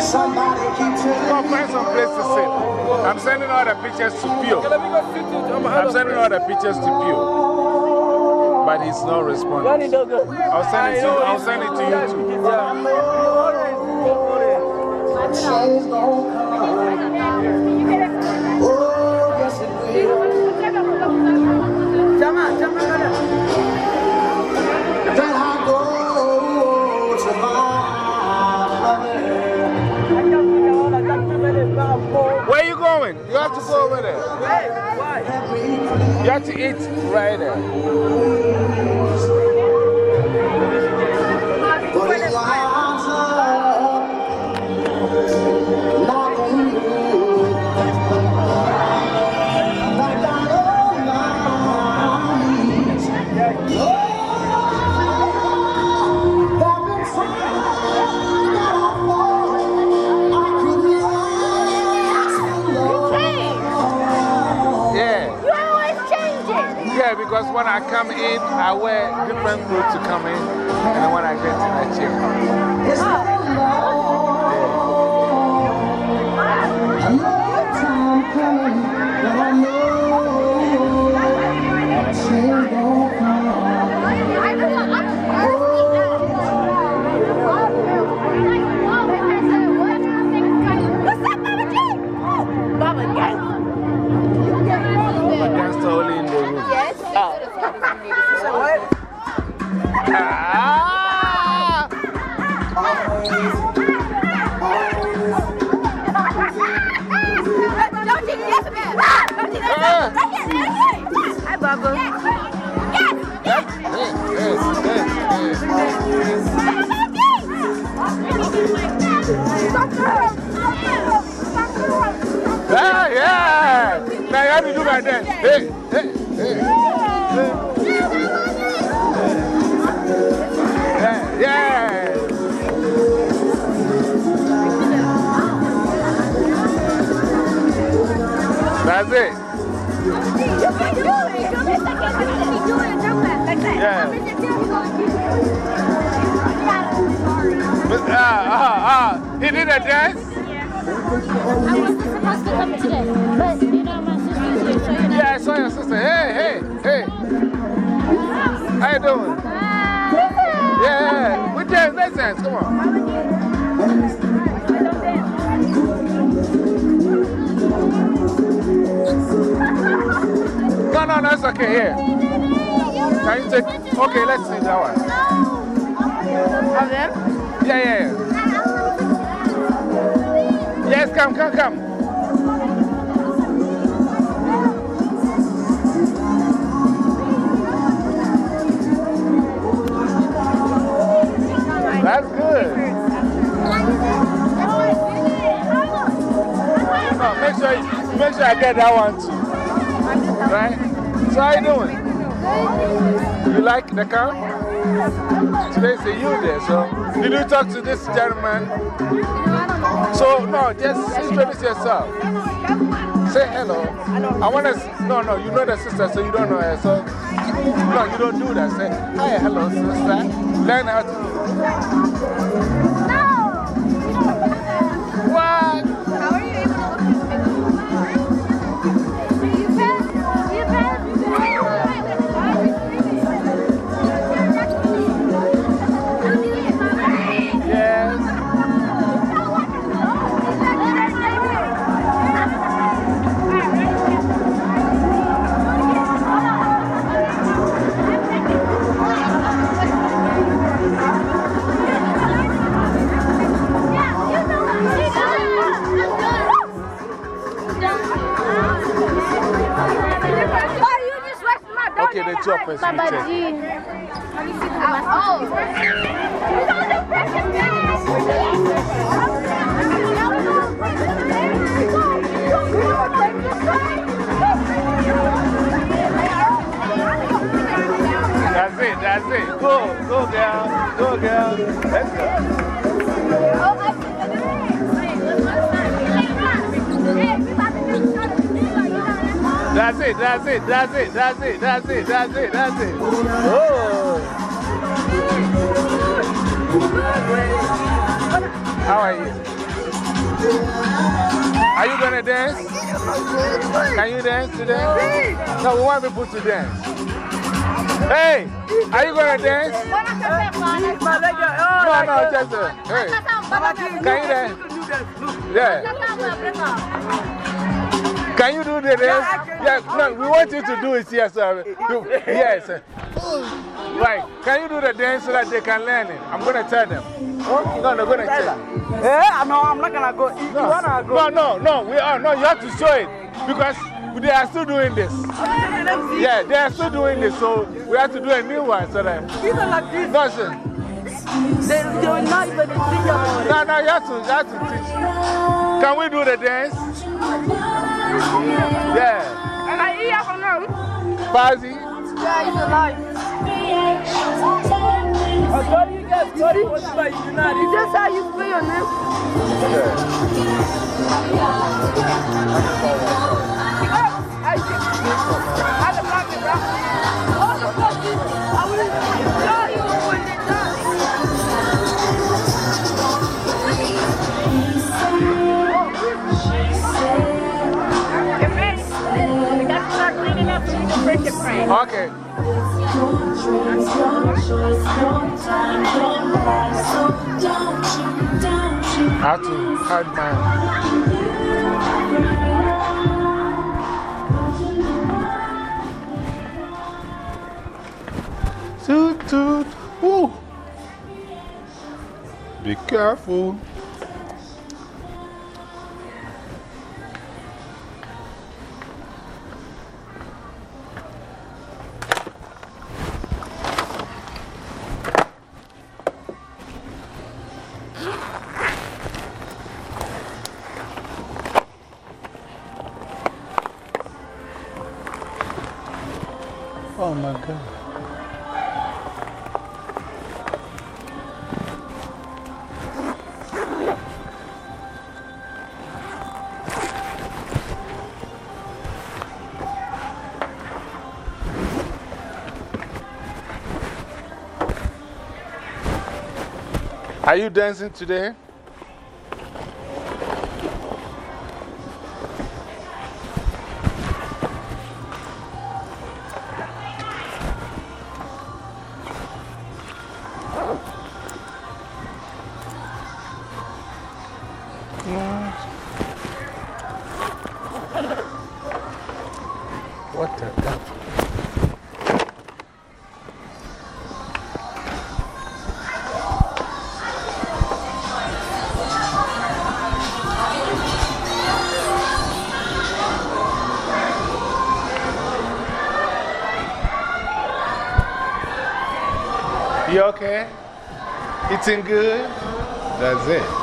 Go find some place to sit. I'm sending all the pictures to Pio. I'm sending all the pictures to Pio. But he's not responding. I'll send it to, I'll send it to you too. Clothes to come That's it. You can do it. You miss the kid. You do it. Jump back like that. Yeah. Miss the kid, you gonna do it. Ah, ah, ah. He did a dance? I wasn't supposed to come today, but you know my sister's here, so you know. Yeah, I saw your sister. Hey, hey, hey. How you doing? Yeah. Dance. Let's dance. Come on. No, no, no, it's okay. Here. Can you take? Okay, let's see that one. Of them? Yeah, yeah, yeah. Yes, come, come, come. That's good. No, make sure, make sure I get that one too. Right? So, how you doing? You like the car? Today's a you there, so. Did you talk to this gentleman? So, no, just introduce yourself. Say hello. I want to, no, no, you know the sister, so you don't know her. So, no, you don't do that. Say, hi, hello, sister. Learn how to Baba. G. That's it, that's it. Go, go, girl. Go, girl. Let's go. That's it, that's it, that's it, that's it, that's it, that's it, that's it. Oh. How are you? Are you to dance? Can you dance today? No, we want people to dance. Hey, are you to dance? No, no, just uh, hey. Can you dance? Yeah. Can you do the dance? Yeah, no, we want you to do it here, sir. Yes. Right. Can you do the dance so that they can learn it? I'm going to tell them. No, they're going to tell them. Eh, no, I'm not gonna go. You No, wanna go? no, no, no, we are, no, you have to show it because they are still doing this. Yeah, they are still doing this, so we have to do a new one so that. People like this, No, sir. they, they will not even think about it. No, no, you have to, you have to teach. Can we do the dance? Yeah. And I hear from now. Pazzi. Yeah, it's alive. I told you guys, sorry, what's my United? Is this how you spell your name? I I don't like it, bro. All Okay. To my. Toot toot. Woo. Be careful. Oh my God. Are you dancing today? What the hell? You okay? Eating good? That's it.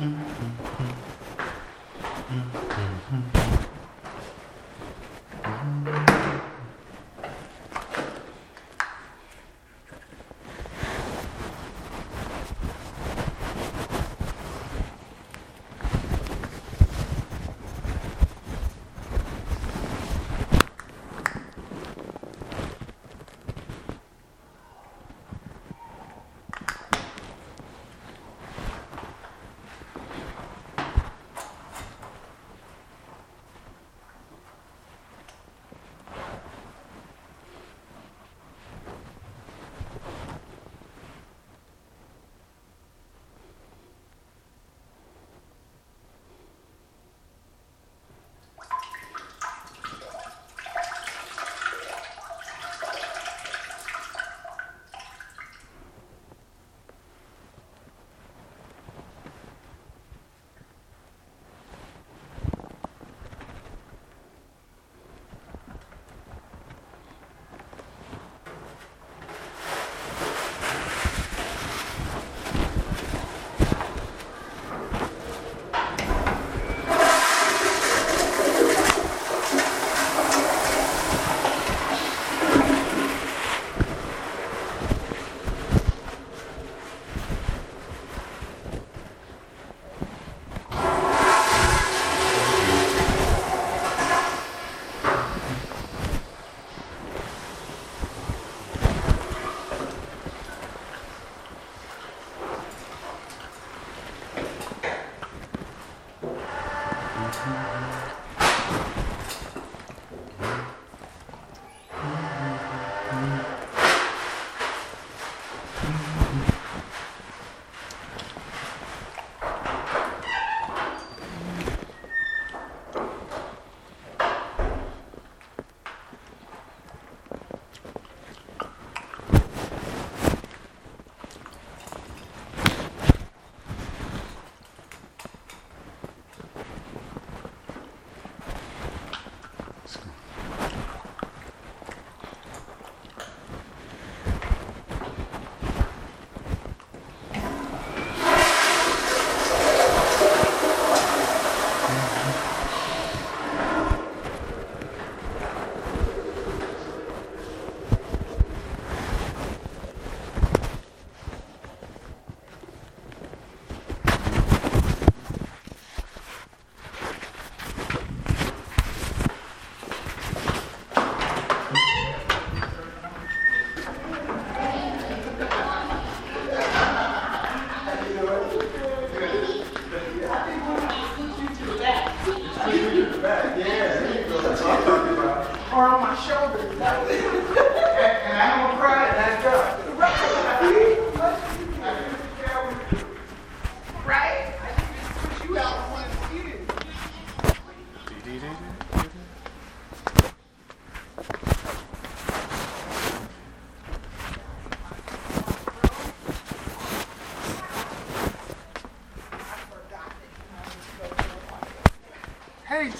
嗯嗯嗯嗯嗯嗯嗯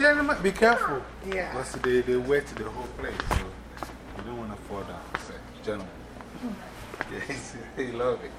gentlemen, be careful. Ah, yeah. Because they, they wet the whole place, so you don't want to fall down. So, gentlemen. Yes, they love it.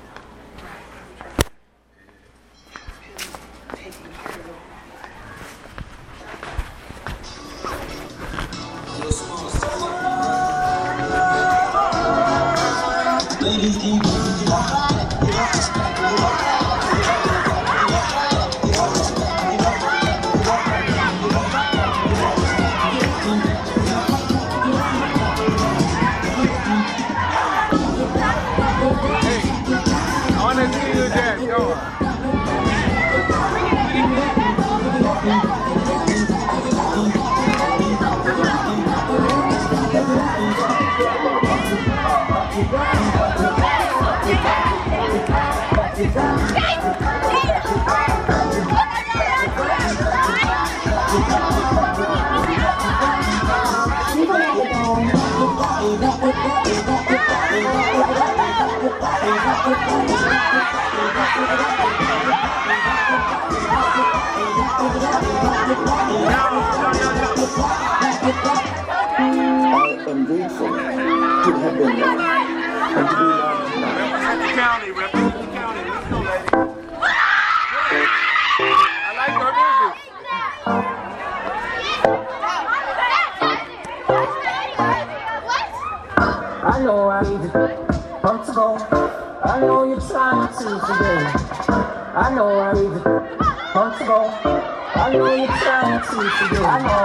I am grateful to have been there and to be loved county. Trying to